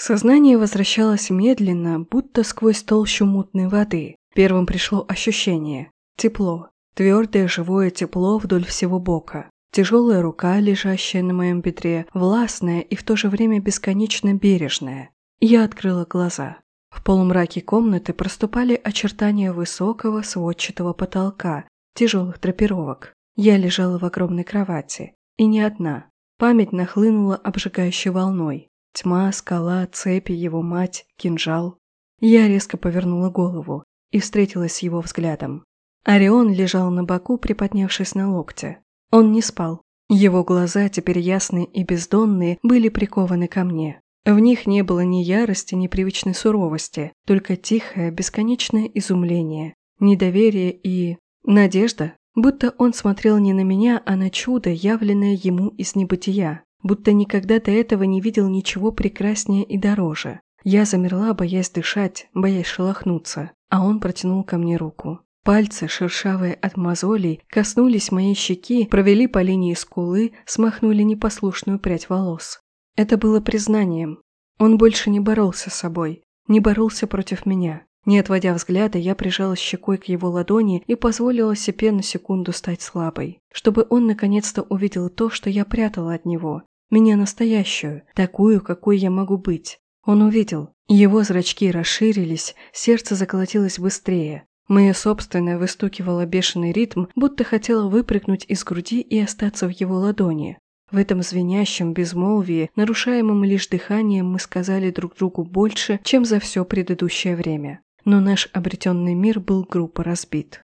Сознание возвращалось медленно, будто сквозь толщу мутной воды. Первым пришло ощущение. Тепло. Твердое живое тепло вдоль всего бока. Тяжелая рука, лежащая на моем бедре, властная и в то же время бесконечно бережная. Я открыла глаза. В полумраке комнаты проступали очертания высокого сводчатого потолка, тяжелых драпировок. Я лежала в огромной кровати. И не одна. Память нахлынула обжигающей волной. Тьма, скала, цепи, его мать, кинжал. Я резко повернула голову и встретилась с его взглядом. Орион лежал на боку, приподнявшись на локте. Он не спал. Его глаза, теперь ясные и бездонные, были прикованы ко мне. В них не было ни ярости, ни привычной суровости, только тихое, бесконечное изумление, недоверие и... надежда. Будто он смотрел не на меня, а на чудо, явленное ему из небытия будто никогда до этого не видел ничего прекраснее и дороже. Я замерла, боясь дышать, боясь шелохнуться, а он протянул ко мне руку. Пальцы, шершавые от мозолей, коснулись моей щеки, провели по линии скулы, смахнули непослушную прядь волос. Это было признанием. Он больше не боролся с собой, не боролся против меня. Не отводя взгляда, я прижалась щекой к его ладони и позволила себе на секунду стать слабой, чтобы он наконец-то увидел то, что я прятала от него. Меня настоящую, такую, какой я могу быть. Он увидел. Его зрачки расширились, сердце заколотилось быстрее. Мое собственное выстукивало бешеный ритм, будто хотело выпрыгнуть из груди и остаться в его ладони. В этом звенящем безмолвии, нарушаемом лишь дыханием, мы сказали друг другу больше, чем за все предыдущее время но наш обретенный мир был грубо разбит.